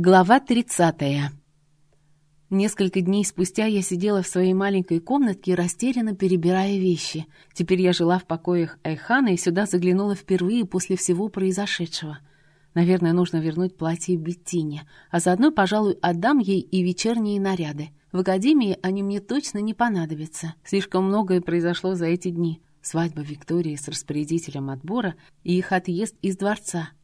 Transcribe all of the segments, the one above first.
Глава 30. Несколько дней спустя я сидела в своей маленькой комнатке, растерянно перебирая вещи. Теперь я жила в покоях Айхана и сюда заглянула впервые после всего произошедшего. Наверное, нужно вернуть платье Беттине, а заодно, пожалуй, отдам ей и вечерние наряды. В академии они мне точно не понадобятся. Слишком многое произошло за эти дни. Свадьба Виктории с распорядителем отбора и их отъезд из дворца —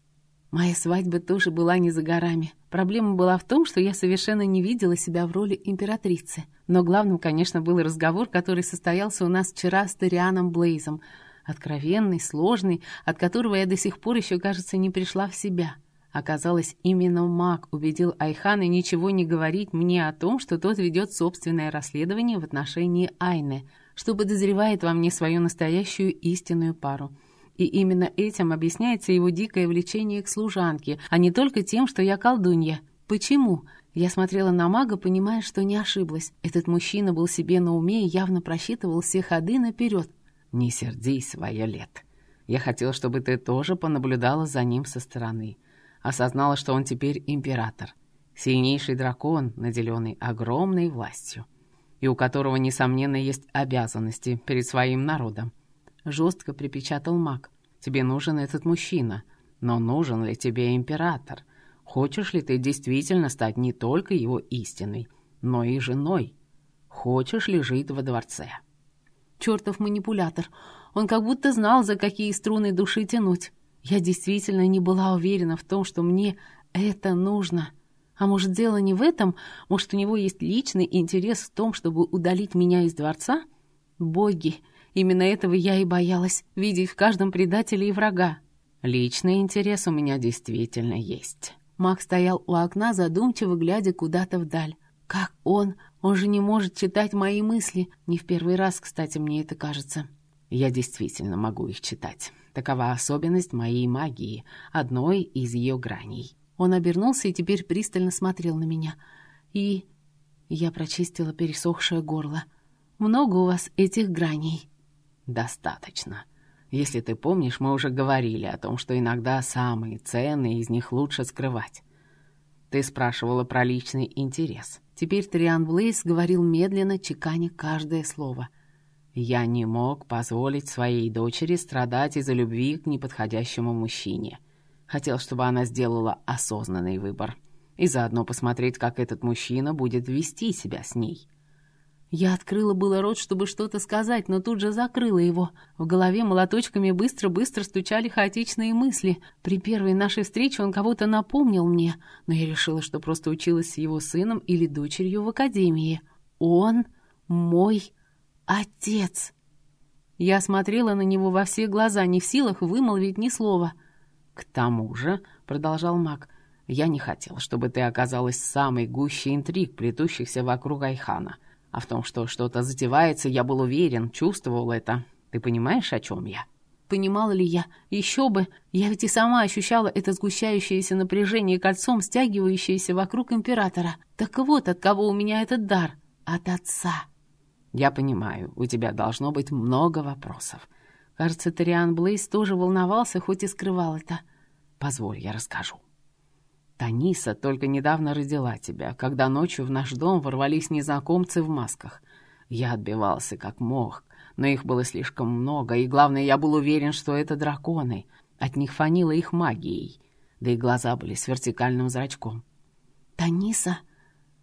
Моя свадьба тоже была не за горами. Проблема была в том, что я совершенно не видела себя в роли императрицы. Но главным, конечно, был разговор, который состоялся у нас вчера с Торианом Блейзом. Откровенный, сложный, от которого я до сих пор еще, кажется, не пришла в себя. Оказалось, именно маг убедил Айхана ничего не говорить мне о том, что тот ведет собственное расследование в отношении Айны, что подозревает во мне свою настоящую истинную пару — и именно этим объясняется его дикое влечение к служанке, а не только тем, что я колдунья. Почему? Я смотрела на мага, понимая, что не ошиблась. Этот мужчина был себе на уме и явно просчитывал все ходы наперед. «Не сердись, Вайолет. Я хотел, чтобы ты тоже понаблюдала за ним со стороны. Осознала, что он теперь император. Сильнейший дракон, наделенный огромной властью. И у которого, несомненно, есть обязанности перед своим народом. Жестко припечатал маг. «Тебе нужен этот мужчина. Но нужен ли тебе император? Хочешь ли ты действительно стать не только его истиной, но и женой? Хочешь ли жить во дворце?» Чертов манипулятор. Он как будто знал, за какие струны души тянуть. Я действительно не была уверена в том, что мне это нужно. А может, дело не в этом? Может, у него есть личный интерес в том, чтобы удалить меня из дворца? Боги, Именно этого я и боялась, видеть в каждом предателе и врага. Личный интерес у меня действительно есть. Мак стоял у окна, задумчиво глядя куда-то вдаль. Как он? Он же не может читать мои мысли. Не в первый раз, кстати, мне это кажется. Я действительно могу их читать. Такова особенность моей магии, одной из ее граней. Он обернулся и теперь пристально смотрел на меня. И я прочистила пересохшее горло. Много у вас этих граней. «Достаточно. Если ты помнишь, мы уже говорили о том, что иногда самые ценные из них лучше скрывать. Ты спрашивала про личный интерес. Теперь Триан Блейс говорил медленно, чеканя каждое слово. Я не мог позволить своей дочери страдать из-за любви к неподходящему мужчине. Хотел, чтобы она сделала осознанный выбор. И заодно посмотреть, как этот мужчина будет вести себя с ней. Я открыла было рот, чтобы что-то сказать, но тут же закрыла его. В голове молоточками быстро-быстро стучали хаотичные мысли. При первой нашей встрече он кого-то напомнил мне, но я решила, что просто училась с его сыном или дочерью в академии. Он мой отец. Я смотрела на него во все глаза, не в силах вымолвить ни слова. «К тому же», — продолжал маг, — «я не хотел, чтобы ты оказалась самой гущей интриг, плетущихся вокруг Айхана». А в том, что что-то затевается, я был уверен, чувствовал это. Ты понимаешь, о чем я?» Понимала ли я? Еще бы! Я ведь и сама ощущала это сгущающееся напряжение кольцом, стягивающееся вокруг императора. Так вот, от кого у меня этот дар? От отца. Я понимаю, у тебя должно быть много вопросов. Кажется, Ториан Блейс тоже волновался, хоть и скрывал это. Позволь, я расскажу. Таниса только недавно родила тебя, когда ночью в наш дом ворвались незнакомцы в масках. Я отбивался как мог, но их было слишком много, и главное, я был уверен, что это драконы. От них фанило их магией, да и глаза были с вертикальным зрачком. «Таниса?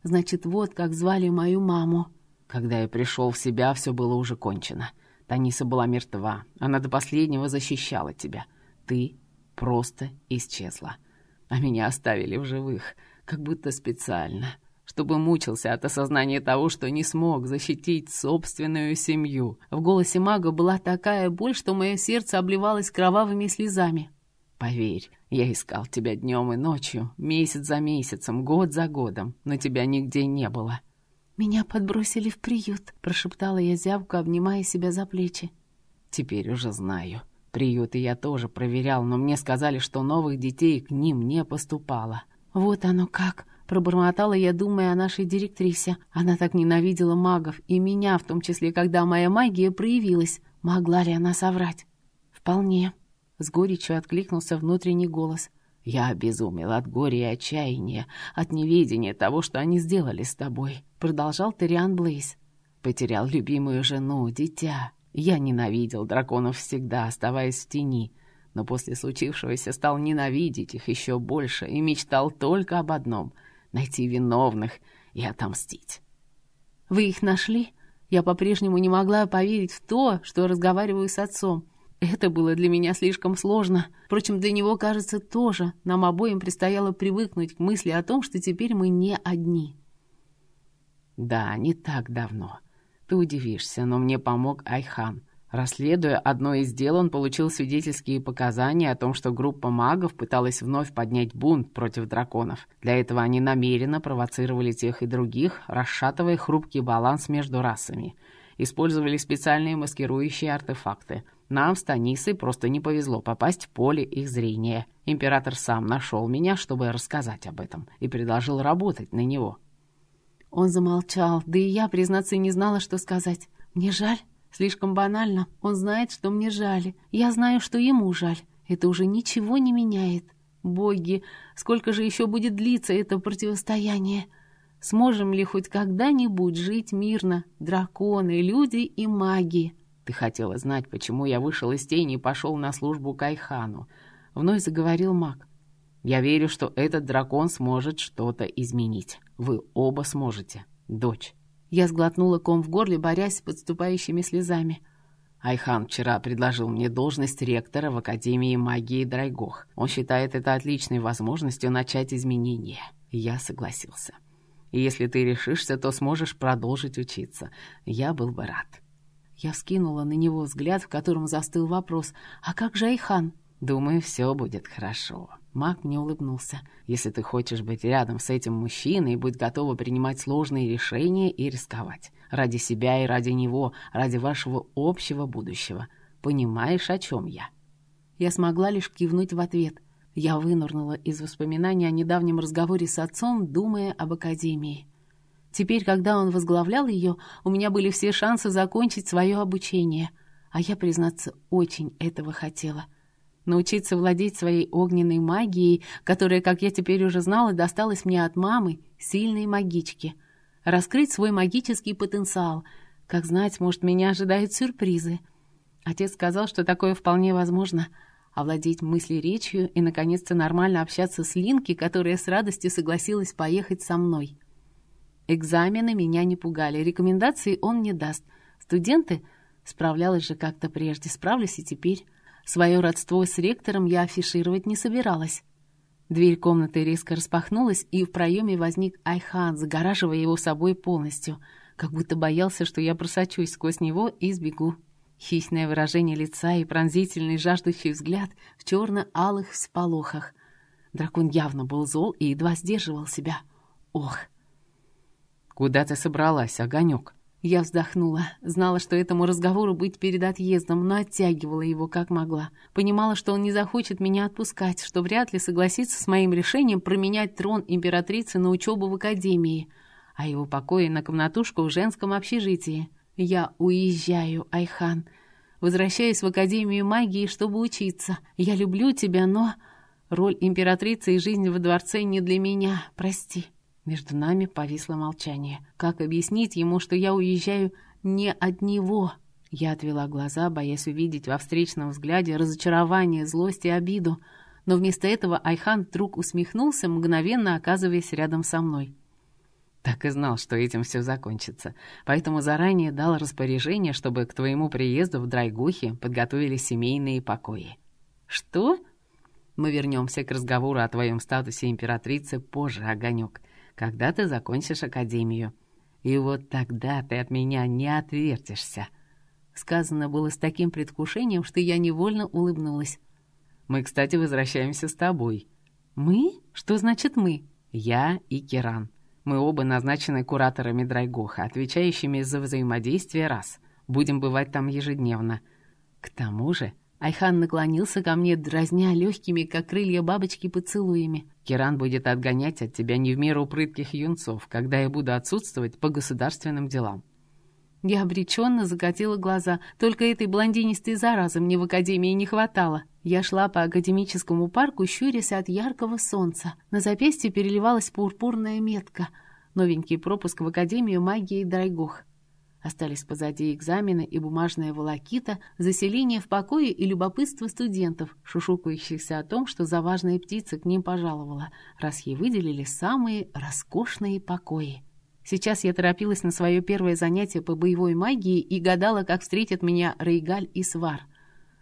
Значит, вот как звали мою маму». Когда я пришел в себя, все было уже кончено. Таниса была мертва, она до последнего защищала тебя. Ты просто исчезла а меня оставили в живых, как будто специально, чтобы мучился от осознания того, что не смог защитить собственную семью. В голосе мага была такая боль, что мое сердце обливалось кровавыми слезами. «Поверь, я искал тебя днем и ночью, месяц за месяцем, год за годом, но тебя нигде не было». «Меня подбросили в приют», — прошептала я зябко, обнимая себя за плечи. «Теперь уже знаю», Приюты я тоже проверял, но мне сказали, что новых детей к ним не поступало. Вот оно как. Пробормотала я, думая о нашей директрисе. Она так ненавидела магов, и меня, в том числе, когда моя магия проявилась. Могла ли она соврать? Вполне. С горечью откликнулся внутренний голос. Я обезумел от горя и отчаяния, от неведения того, что они сделали с тобой», — продолжал Териан Блейз. «Потерял любимую жену, дитя. Я ненавидел драконов всегда, оставаясь в тени, но после случившегося стал ненавидеть их еще больше и мечтал только об одном — найти виновных и отомстить». «Вы их нашли?» Я по-прежнему не могла поверить в то, что разговариваю с отцом. Это было для меня слишком сложно. Впрочем, для него, кажется, тоже. Нам обоим предстояло привыкнуть к мысли о том, что теперь мы не одни. Да, не так давно. Ты удивишься, но мне помог Айхан. Расследуя одно из дел, он получил свидетельские показания о том, что группа магов пыталась вновь поднять бунт против драконов. Для этого они намеренно провоцировали тех и других, расшатывая хрупкий баланс между расами. Использовали специальные маскирующие артефакты. Нам с Танисой просто не повезло попасть в поле их зрения. Император сам нашел меня, чтобы рассказать об этом, и предложил работать на него. Он замолчал, да и я, признаться, не знала, что сказать. «Мне жаль». Слишком банально. Он знает, что мне жаль. Я знаю, что ему жаль. Это уже ничего не меняет. Боги, сколько же еще будет длиться это противостояние? Сможем ли хоть когда-нибудь жить мирно? Драконы, люди и маги. Ты хотела знать, почему я вышел из тени и пошел на службу Кайхану. Вновь заговорил маг. Я верю, что этот дракон сможет что-то изменить. Вы оба сможете, дочь. Я сглотнула ком в горле, борясь с подступающими слезами. Айхан вчера предложил мне должность ректора в Академии магии Драйгох. Он считает это отличной возможностью начать изменения. Я согласился. И если ты решишься, то сможешь продолжить учиться. Я был бы рад. Я вскинула на него взгляд, в котором застыл вопрос. «А как же Айхан?» «Думаю, все будет хорошо». Мак мне улыбнулся. «Если ты хочешь быть рядом с этим мужчиной, будь готова принимать сложные решения и рисковать. Ради себя и ради него, ради вашего общего будущего. Понимаешь, о чем я?» Я смогла лишь кивнуть в ответ. Я вынурнула из воспоминаний о недавнем разговоре с отцом, думая об академии. Теперь, когда он возглавлял ее, у меня были все шансы закончить свое обучение. А я, признаться, очень этого хотела — научиться владеть своей огненной магией, которая, как я теперь уже знала, досталась мне от мамы, сильной магички. Раскрыть свой магический потенциал. Как знать, может, меня ожидают сюрпризы. Отец сказал, что такое вполне возможно. Овладеть мыслеречью и, наконец-то, нормально общаться с Линки, которая с радостью согласилась поехать со мной. Экзамены меня не пугали, рекомендации он не даст. Студенты... Справлялась же как-то прежде, справлюсь и теперь. Свое родство с ректором я афишировать не собиралась. Дверь комнаты резко распахнулась, и в проеме возник Айхан, загораживая его собой полностью, как будто боялся, что я просочусь сквозь него и сбегу. Хищное выражение лица и пронзительный жаждущий взгляд в черно-алых всполохах. Дракон явно был зол и едва сдерживал себя. Ох! «Куда ты собралась, огонек?» Я вздохнула, знала, что этому разговору быть перед отъездом, но оттягивала его как могла. Понимала, что он не захочет меня отпускать, что вряд ли согласится с моим решением променять трон императрицы на учебу в академии, а его покои на комнатушку в женском общежитии. Я уезжаю, Айхан. Возвращаюсь в Академию магии, чтобы учиться. Я люблю тебя, но... Роль императрицы и жизнь во дворце не для меня, прости. Между нами повисло молчание. Как объяснить ему, что я уезжаю не от него? Я отвела глаза, боясь увидеть во встречном взгляде разочарование, злость и обиду. Но вместо этого Айхан вдруг усмехнулся, мгновенно оказываясь рядом со мной. Так и знал, что этим все закончится. Поэтому заранее дал распоряжение, чтобы к твоему приезду в Драйгухе подготовили семейные покои. Что? Мы вернемся к разговору о твоем статусе императрицы позже, Огонек когда ты закончишь академию. И вот тогда ты от меня не отвертишься». Сказано было с таким предвкушением, что я невольно улыбнулась. «Мы, кстати, возвращаемся с тобой». «Мы? Что значит «мы»?» «Я и Киран. Мы оба назначены кураторами Драйгоха, отвечающими за взаимодействие раз. Будем бывать там ежедневно. К тому же Айхан наклонился ко мне, дразня легкими, как крылья бабочки, поцелуями. «Киран будет отгонять от тебя не в меру прытких юнцов, когда я буду отсутствовать по государственным делам». Я обреченно закатила глаза. Только этой блондинистой заразы мне в академии не хватало. Я шла по академическому парку, щурясь от яркого солнца. На запястье переливалась пурпурная метка. Новенький пропуск в Академию магии Драйгох. Остались позади экзамены и бумажная волокита, заселение в покое и любопытство студентов, шушукающихся о том, что за важная птица к ним пожаловала, раз ей выделили самые роскошные покои. Сейчас я торопилась на свое первое занятие по боевой магии и гадала, как встретят меня Рейгаль и Свар.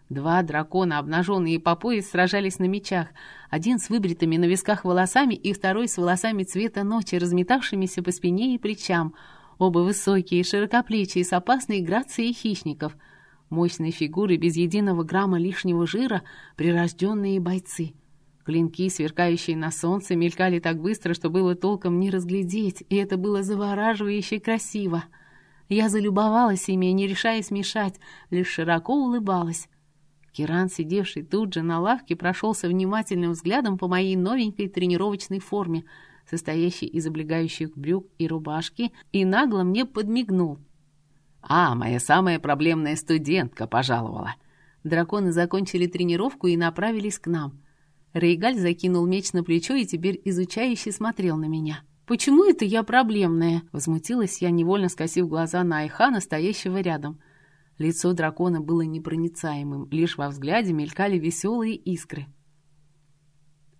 Два дракона, обнаженные по пояс, сражались на мечах. Один с выбритыми на висках волосами и второй с волосами цвета ночи, разметавшимися по спине и плечам. Оба высокие, широкоплечие, с опасной грацией хищников. Мощные фигуры, без единого грамма лишнего жира, прирожденные бойцы. Клинки, сверкающие на солнце, мелькали так быстро, что было толком не разглядеть, и это было завораживающе красиво. Я залюбовалась ими, не решаясь мешать, лишь широко улыбалась. Киран, сидевший тут же на лавке, прошелся внимательным взглядом по моей новенькой тренировочной форме, состоящей из облегающих брюк и рубашки, и нагло мне подмигнул. «А, моя самая проблемная студентка пожаловала!» Драконы закончили тренировку и направились к нам. Рейгаль закинул меч на плечо и теперь изучающе смотрел на меня. «Почему это я проблемная?» Возмутилась я, невольно скосив глаза на Айхана, стоящего рядом. Лицо дракона было непроницаемым, лишь во взгляде мелькали веселые искры.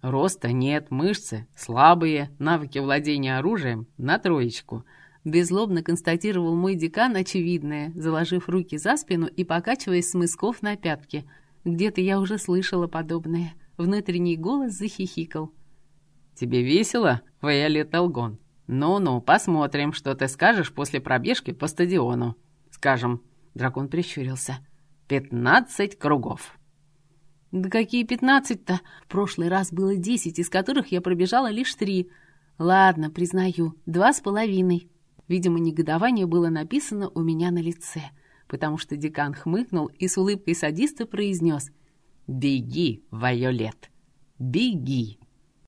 «Роста нет, мышцы слабые, навыки владения оружием на троечку», Беззлобно констатировал мой декан очевидное, заложив руки за спину и покачиваясь с мысков на пятки. Где-то я уже слышала подобное. Внутренний голос захихикал. «Тебе весело, Вайолет Алгон? Ну-ну, посмотрим, что ты скажешь после пробежки по стадиону. Скажем, Дракон прищурился. «Пятнадцать кругов!» «Да какие пятнадцать-то? В прошлый раз было десять, из которых я пробежала лишь три. Ладно, признаю, два с половиной». Видимо, негодование было написано у меня на лице, потому что декан хмыкнул и с улыбкой садиста произнес «Беги, Вайолет, беги!»